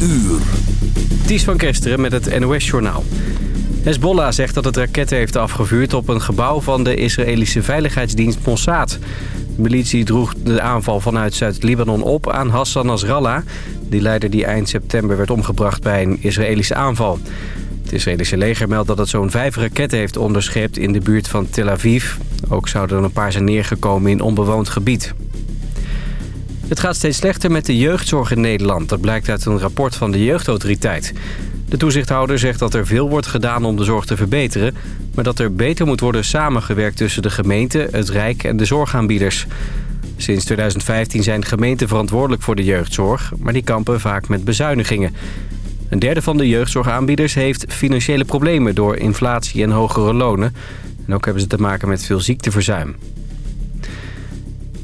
uur. Ties van Kesteren met het NOS-journaal. Hezbollah zegt dat het raketten heeft afgevuurd op een gebouw van de Israëlische veiligheidsdienst Mossad. De militie droeg de aanval vanuit Zuid-Libanon op aan Hassan Nasrallah... die leider die eind september werd omgebracht bij een Israëlische aanval. Het Israëlische leger meldt dat het zo'n vijf raketten heeft onderschept in de buurt van Tel Aviv. Ook zouden er een paar zijn neergekomen in onbewoond gebied. Het gaat steeds slechter met de jeugdzorg in Nederland. Dat blijkt uit een rapport van de jeugdautoriteit. De toezichthouder zegt dat er veel wordt gedaan om de zorg te verbeteren... maar dat er beter moet worden samengewerkt tussen de gemeente, het Rijk en de zorgaanbieders. Sinds 2015 zijn gemeenten verantwoordelijk voor de jeugdzorg... maar die kampen vaak met bezuinigingen. Een derde van de jeugdzorgaanbieders heeft financiële problemen... door inflatie en hogere lonen. En ook hebben ze te maken met veel ziekteverzuim.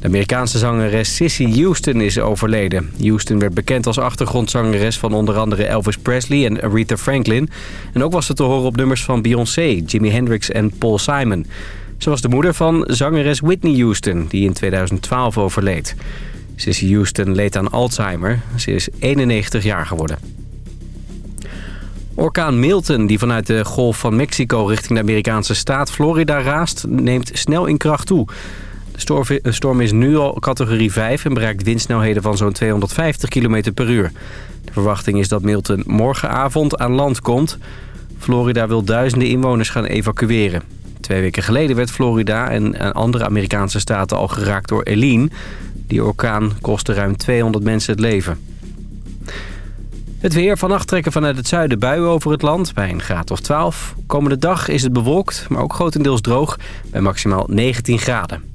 Amerikaanse zangeres Sissy Houston is overleden. Houston werd bekend als achtergrondzangeres van onder andere Elvis Presley en Aretha Franklin. En ook was ze te horen op nummers van Beyoncé, Jimi Hendrix en Paul Simon. Ze was de moeder van zangeres Whitney Houston, die in 2012 overleed. Sissy Houston leed aan Alzheimer. Ze is 91 jaar geworden. Orkaan Milton, die vanuit de Golf van Mexico richting de Amerikaanse staat Florida raast, neemt snel in kracht toe. De storm is nu al categorie 5 en bereikt windsnelheden van zo'n 250 km per uur. De verwachting is dat Milton morgenavond aan land komt. Florida wil duizenden inwoners gaan evacueren. Twee weken geleden werd Florida en andere Amerikaanse staten al geraakt door Eline. Die orkaan kostte ruim 200 mensen het leven. Het weer. Vannacht trekken vanuit het zuiden buien over het land bij een graad of 12. Komende dag is het bewolkt, maar ook grotendeels droog bij maximaal 19 graden.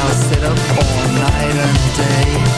I'll sit up all night and day.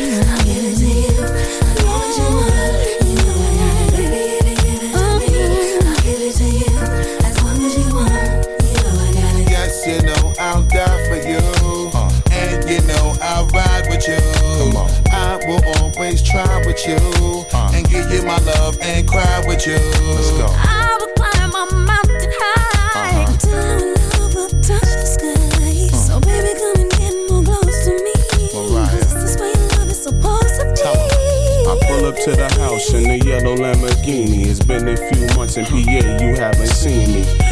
always try with you. Uh. And give you my love and cry with you. Let's go. I will climb a mountain high uh-huh. until our love will touch the sky. Hmm. So baby, come and get more close to me. Mariah. This is where your love is supposed to be. I pull up to the house in the yellow Lamborghini. It's been a few months in PA, you haven't seen me.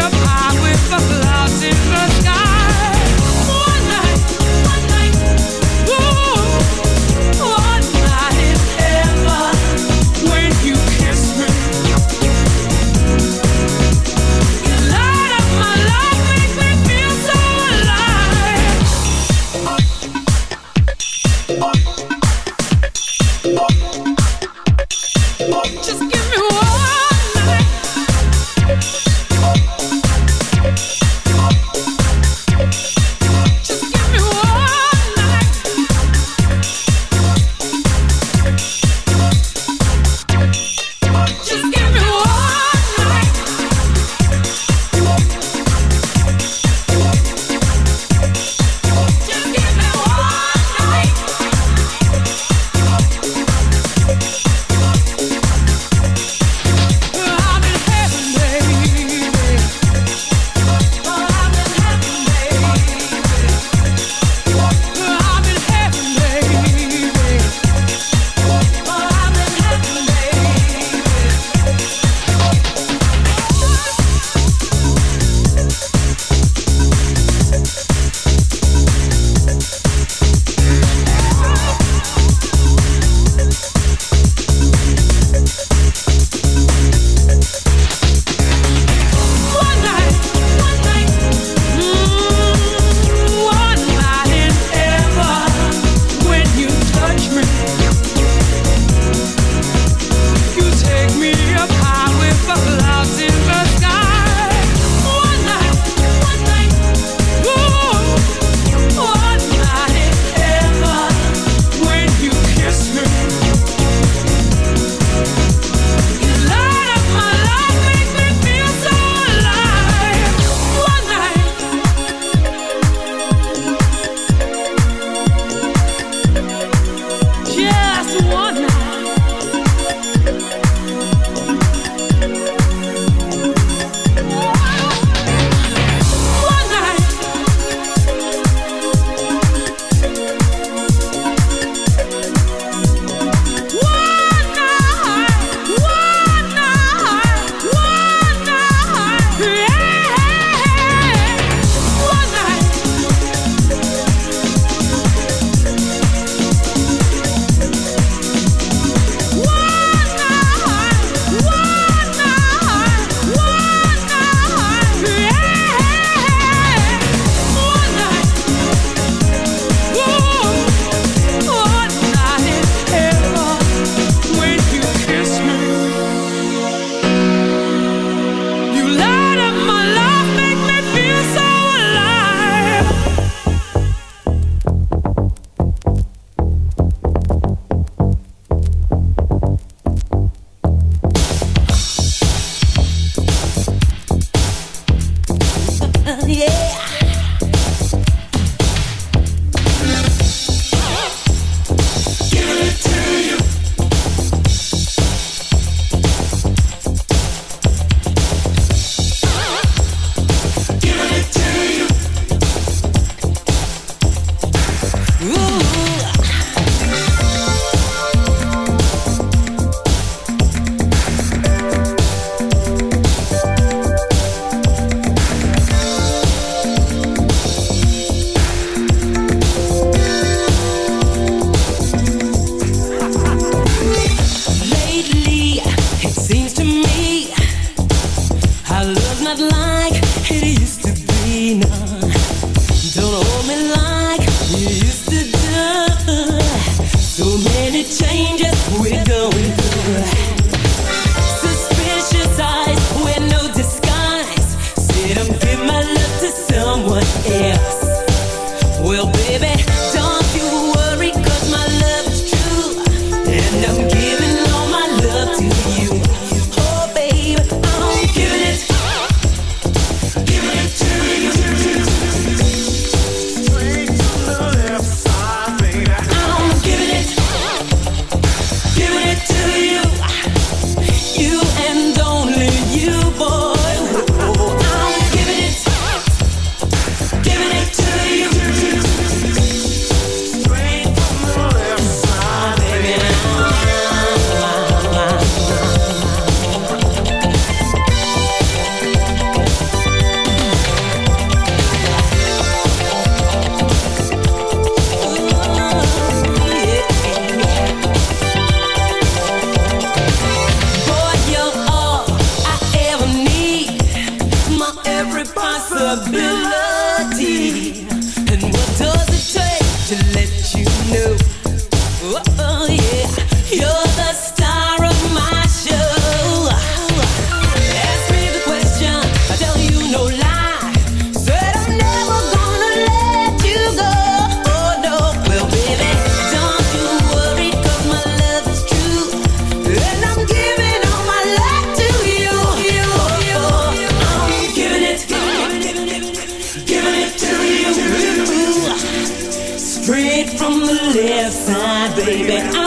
up high with the clouds in the sky. Baby.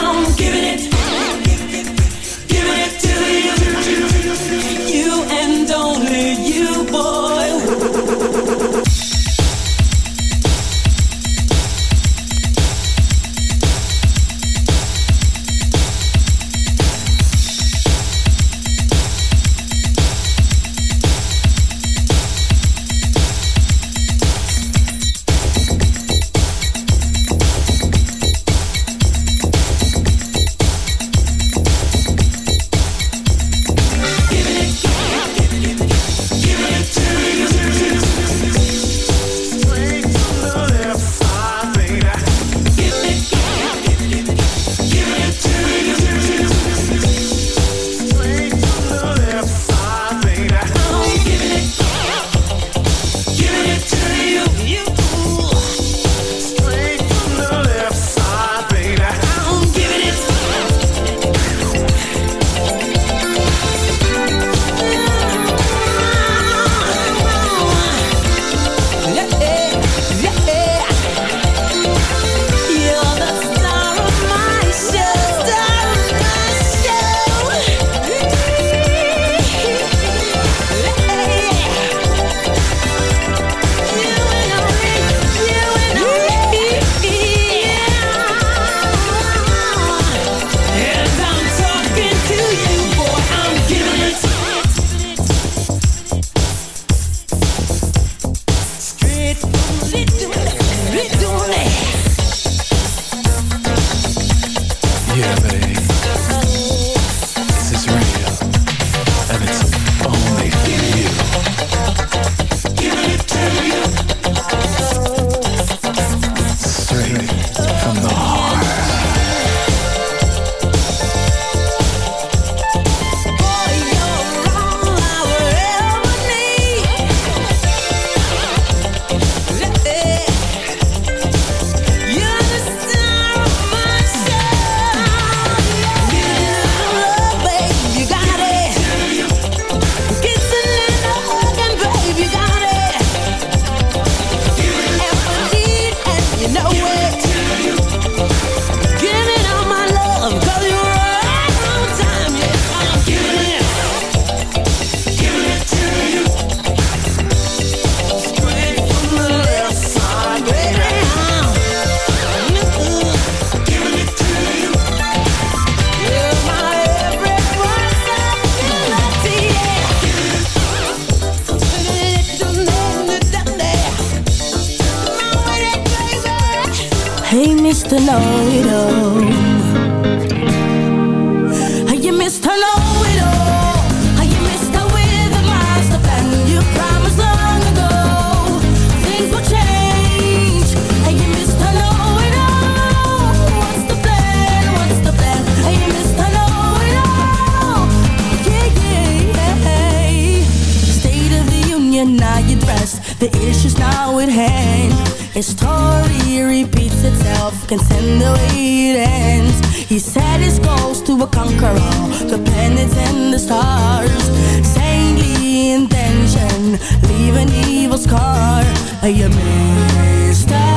He set his goals to conquer all the planets and the stars. Saintly intention, leave an evil scar. A master.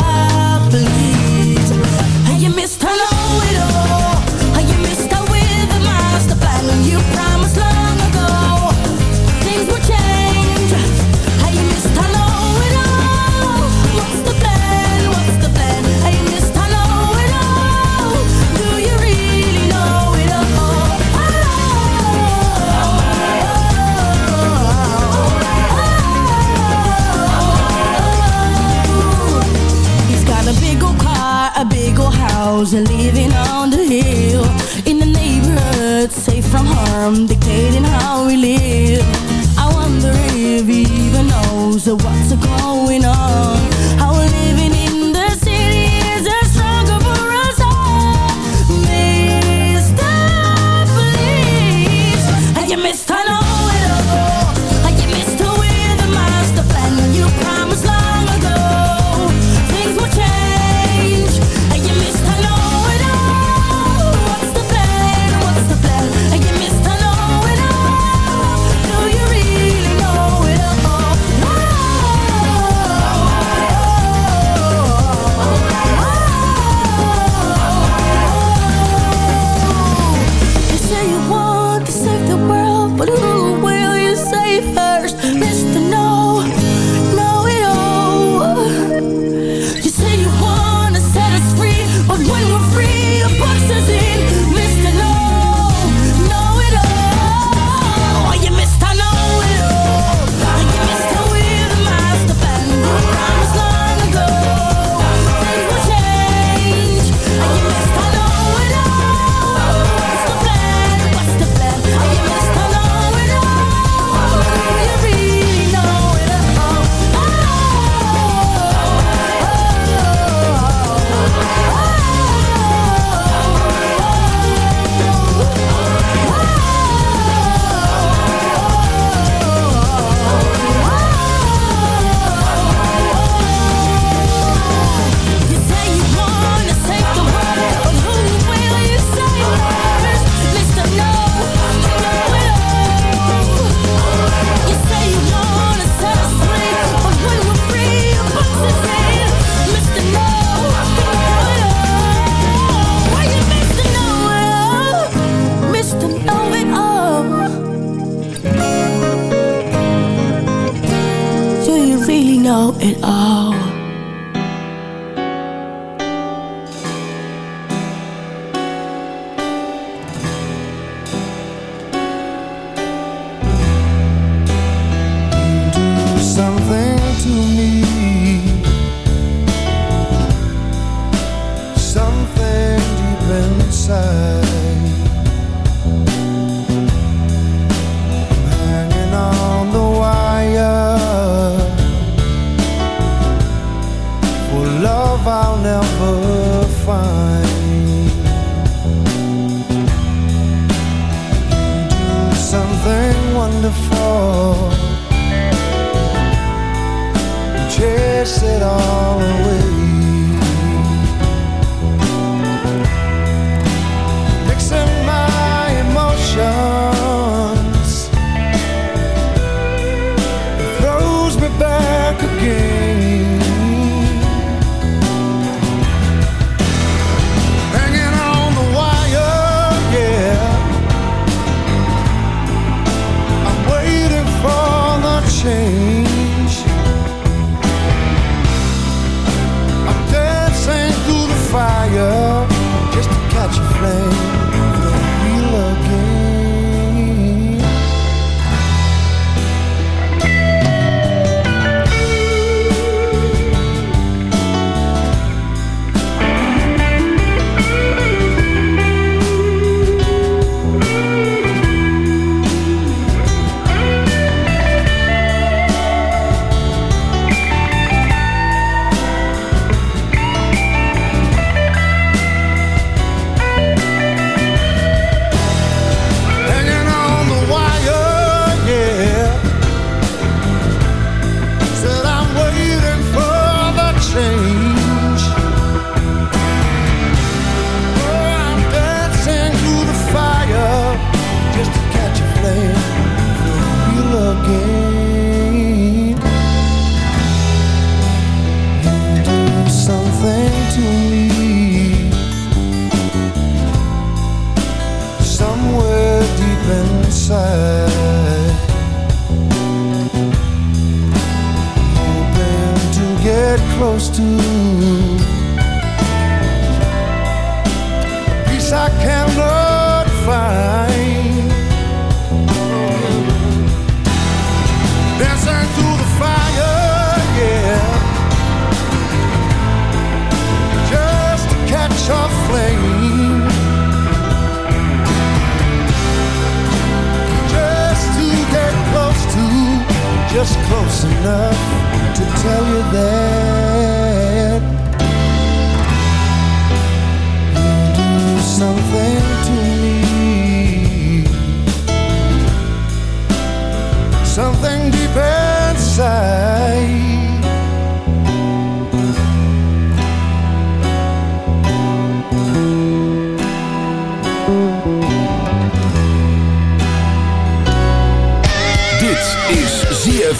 just close enough to tell you that.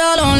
all on